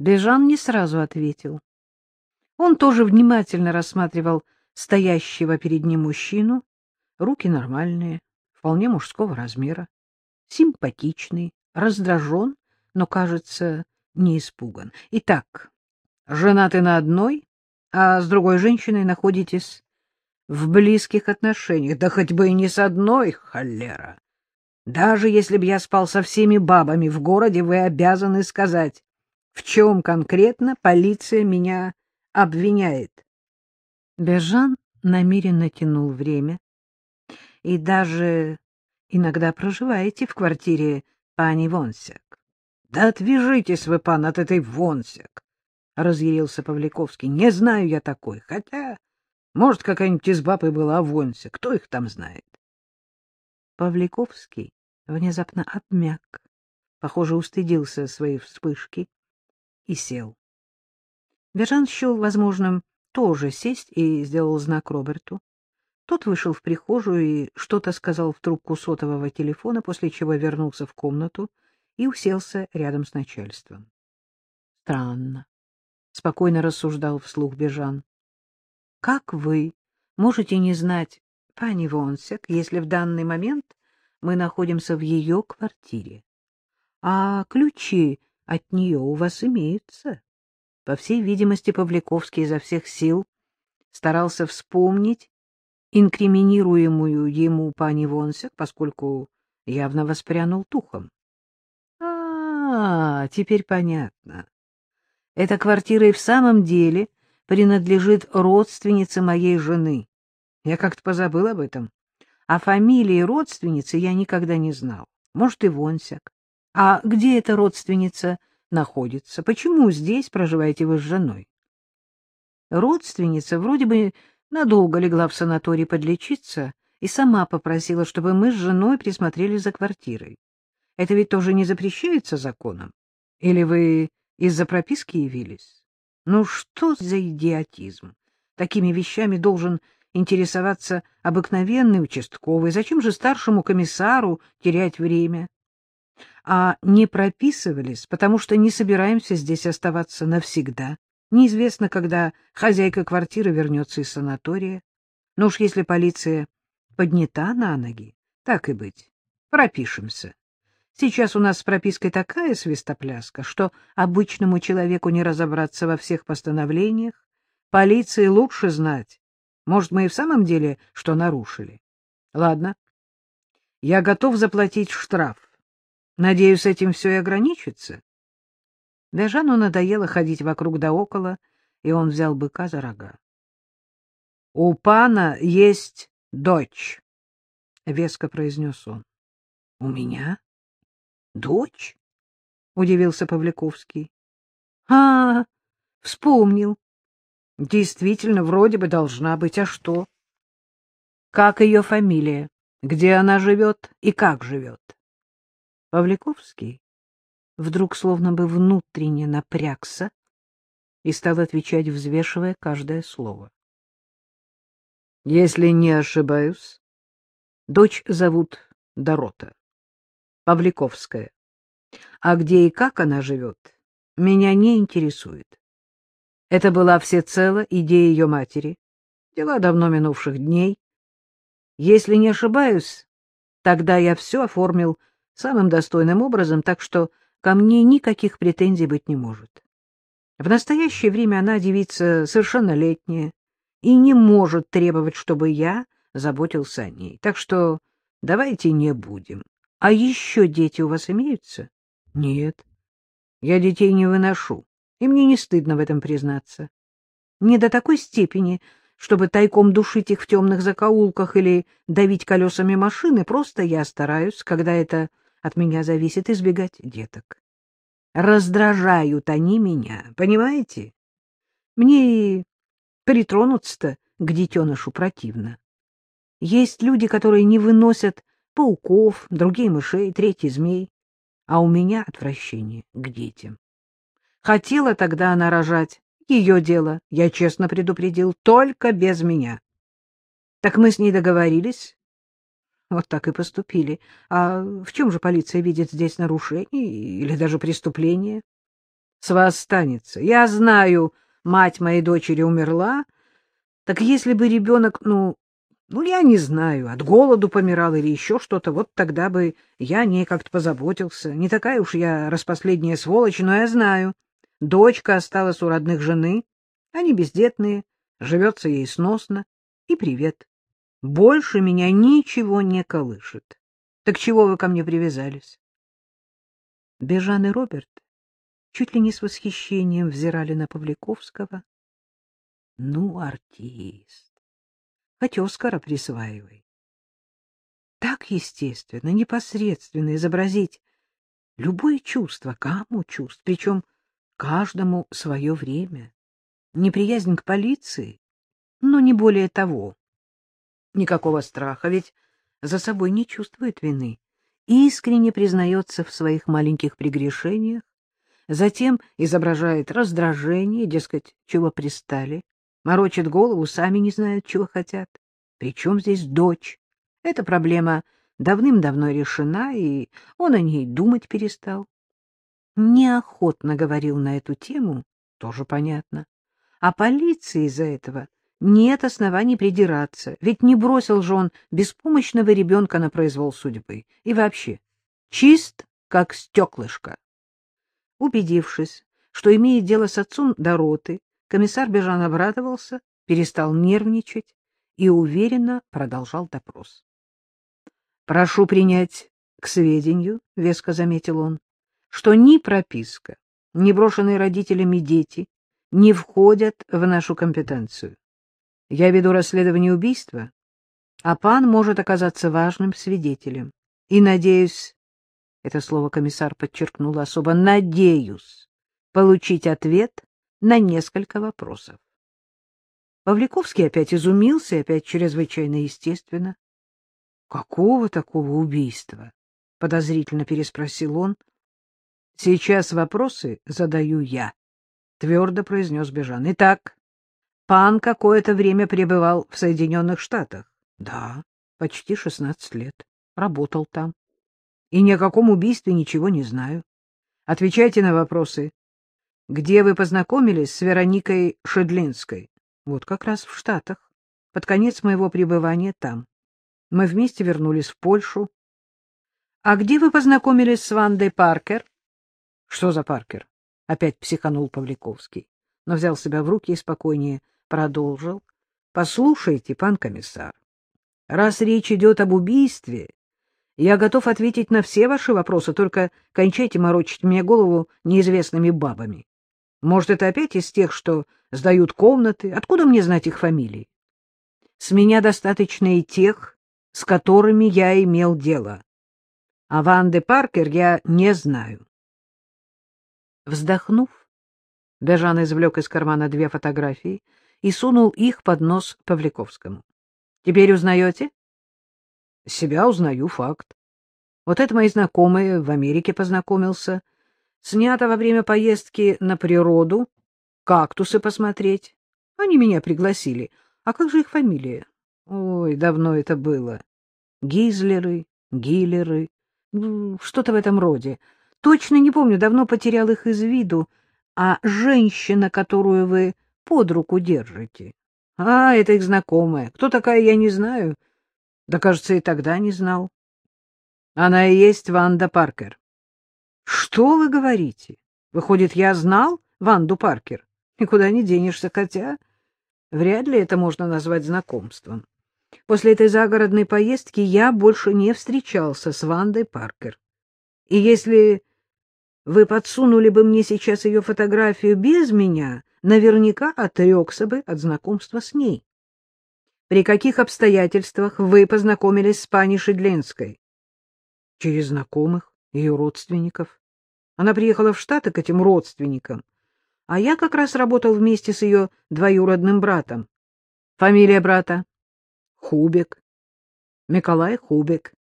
Бежан не сразу ответил. Он тоже внимательно рассматривал стоящего перед ним мужчину. Руки нормальные, вполне мужского размера, симпатичный, раздражен, но, кажется, не испуган. Итак, женаты на одной, а с другой женщиной находитесь в близких отношениях, да хоть бы и не с одной, холера. Даже если б я спал со всеми бабами в городе, вы обязаны сказать, в чем конкретно полиция меня обвиняет. Бержан намеренно тянул время. И даже иногда проживаете в квартире пани Вонсек. — Да отвяжитесь вы, пан, от этой Вонсек! — разъярился Павликовский. — Не знаю я такой, хотя, может, какая-нибудь из баб и была Вонсек, кто их там знает? Павликовский внезапно обмяк, похоже, устыдился своей вспышки и сел. Бержан счел возможным тоже сесть и сделал знак Роберту. Тот вышел в прихожую и что-то сказал в трубку сотового телефона, после чего вернулся в комнату и уселся рядом с начальством. Странно, — спокойно рассуждал вслух Бежан. — Как вы можете не знать пани Вонсек, если в данный момент мы находимся в ее квартире? А ключи от нее у вас имеются? По всей видимости, Павликовский изо всех сил старался вспомнить инкриминируемую ему пани Вонсек, поскольку явно воспрянул тухом. А, теперь понятно. Эта квартира и в самом деле принадлежит родственнице моей жены. Я как-то позабыл об этом. А фамилии родственницы я никогда не знал. Может, и Вонсяк. А где эта родственница находится? Почему здесь проживаете вы с женой? Родственница вроде бы надолго легла в санаторий подлечиться и сама попросила, чтобы мы с женой присмотрели за квартирой. Это ведь тоже не запрещается законом? Или вы из-за прописки явились? Ну что за идиотизм? Такими вещами должен интересоваться обыкновенный участковый. Зачем же старшему комиссару терять время? А не прописывались, потому что не собираемся здесь оставаться навсегда. Неизвестно, когда хозяйка квартиры вернется из санатория. Но уж если полиция поднята на ноги, так и быть, пропишемся. Сейчас у нас с пропиской такая свистопляска, что обычному человеку не разобраться во всех постановлениях. Полиции лучше знать. Может, мы и в самом деле что нарушили. Ладно, я готов заплатить штраф. Надеюсь, этим все и ограничится. Бежану надоело ходить вокруг да около, и он взял быка за рога. — У пана есть дочь, — веско произнес он. — У меня? Дочь? — удивился Павликовский. — А, вспомнил. Действительно, вроде бы должна быть. А что? — Как ее фамилия? Где она живет и как живет? Павликовский вдруг словно бы внутренне напрягся и стал отвечать, взвешивая каждое слово. — Если не ошибаюсь, дочь зовут Дорота, Павликовская. А где и как она живет, меня не интересует. Это была всецело идея ее матери, дела давно минувших дней. Если не ошибаюсь, тогда я все оформил самым достойным образом, так что ко мне никаких претензий быть не может. В настоящее время она девица совершеннолетняя и не может требовать, чтобы я заботился о ней. Так что давайте не будем. А еще дети у вас имеются? Нет. Я детей не выношу, и мне не стыдно в этом признаться. Не до такой степени, чтобы тайком душить их в темных закоулках или давить колесами машины, просто я стараюсь, когда это от меня зависит избегать деток. Раздражают они меня, понимаете? Мне и притронуться-то к детенышу противно. Есть люди, которые не выносят пауков, другие мышей, третьи змей, а у меня отвращение к детям. Хотела тогда она рожать, ее дело, я честно предупредил, только без меня. Так мы с ней договорились, вот так и поступили. А в чем же полиция видит здесь нарушение или даже преступление? с вас станется. Я знаю, мать моей дочери умерла. Так если бы ребенок, ну, ну, я не знаю, от голоду помирал или еще что-то, вот тогда бы я о ней как-то позаботился. Не такая уж я распоследняя сволочь, но я знаю. Дочка осталась у родных жены, они бездетные, живется ей сносно. И привет. Больше меня ничего не колышет. Так чего вы ко мне привязались? Бежан и Роберт чуть ли не с восхищением взирали на Павликовского. Ну, артист, хоть Оскара присваивай. Так естественно, непосредственно изобразить любое чувство, гамму чувств, причем каждому свое время. Неприязнь к полиции, но не более того. Никакого страха, ведь за собой не чувствует вины, искренне признается в своих маленьких прегрешениях, затем изображает раздражение, дескать, чего пристали, морочит голову, сами не знают, чего хотят. Причем здесь дочь? Эта проблема давным-давно решена, и он о ней думать перестал. Неохотно говорил на эту тему, тоже понятно. А полиции из-за этого нет оснований придираться, ведь не бросил же он беспомощного ребенка на произвол судьбы. И вообще, чист, как стеклышко. Убедившись, что имеет дело с отцом Дороты, комиссар Бежан обрадовался, перестал нервничать и уверенно продолжал допрос. — Прошу принять к сведению, — веско заметил он, — что ни прописка, ни брошенные родителями дети не входят в нашу компетенцию. Я веду расследование убийства, а пан может оказаться важным свидетелем. И, надеюсь, это слово комиссар подчеркнул особо, надеюсь получить ответ на несколько вопросов. Павликовский опять изумился опять чрезвычайно естественно. — Какого такого убийства? — подозрительно переспросил он. — Сейчас вопросы задаю я, — твердо произнес Бежан. — Итак, Пан какое-то время пребывал в Соединенных Штатах. Да, почти шестнадцать лет. Работал там. И ни о каком убийстве ничего не знаю. Отвечайте на вопросы. Где вы познакомились с Вероникой Шедлинской? Вот как раз в Штатах. Под конец моего пребывания там. Мы вместе вернулись в Польшу. А где вы познакомились с Вандой Паркер? Что за Паркер? Опять психанул Павликовский, но взял себя в руки и спокойнее продолжил. — Послушайте, пан комиссар, раз речь идет об убийстве, я готов ответить на все ваши вопросы, только кончайте морочить мне голову неизвестными бабами. Может, это опять из тех, что сдают комнаты? Откуда мне знать их фамилии? С меня достаточно и тех, с которыми я имел дело. А Ванды Паркер я не знаю. Вздохнув, Бежан извлек из кармана две фотографии — и сунул их под нос Павликовскому. — Теперь узнаете? — Себя узнаю, факт. Вот это мои знакомые, в Америке познакомился. Снято во время поездки на природу, кактусы посмотреть. Они меня пригласили. А как же их фамилия? Ой, давно это было. Гизлеры, Гиллеры, что-то в этом роде. Точно не помню, давно потерял их из виду. А женщина, которую вы под руку держите? А, это их знакомая. Кто такая, я не знаю. Да, кажется, и тогда не знал. Она и есть Ванда Паркер. Что вы говорите? Выходит, я знал Ванду Паркер? Никуда не денешься, хотя вряд ли это можно назвать знакомством. После этой загородной поездки я больше не встречался с Вандой Паркер. И если вы подсунули бы мне сейчас ее фотографию без меня, наверняка отрекся бы от знакомства с ней. При каких обстоятельствах вы познакомились с пани Шедленской? Через знакомых, ее родственников. Она приехала в Штаты к этим родственникам, а я как раз работал вместе с ее двоюродным братом. Фамилия брата? Хубек. Миколай Хубек.